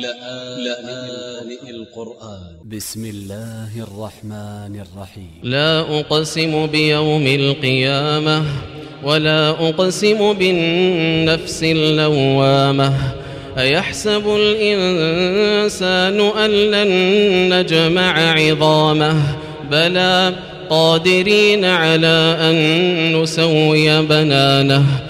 لآن القرآن. ب س م الله الرحمن الرحيم. لا أقسم بيوم القيامة ولا أقسم بالنفس اللوامة. أيحسب الإنسان أن لن نجمع عظامه؟ بلى قادرين على أن نسوي بنانه.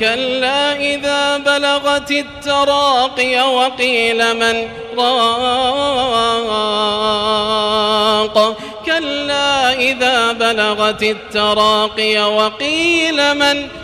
كلا إذا بلغت التراقي وقيل من راق. كلا إذا بلغت التراقي وقيل من راق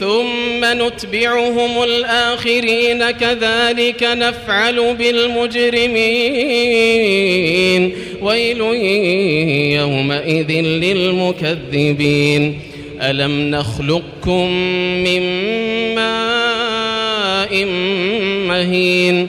ثم نتبعهم الآخرين كذلك نفعل بالمجرمين. ويل يومئذ للمكذبين. ألم نخلقكم من ماء مهين؟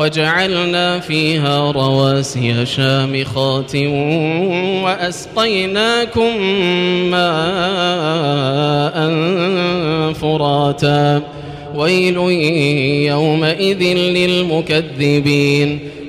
وجعلنا فيها رواسي شامخات وأسقيناكم ماء فراتا. ويل يومئذ للمكذبين.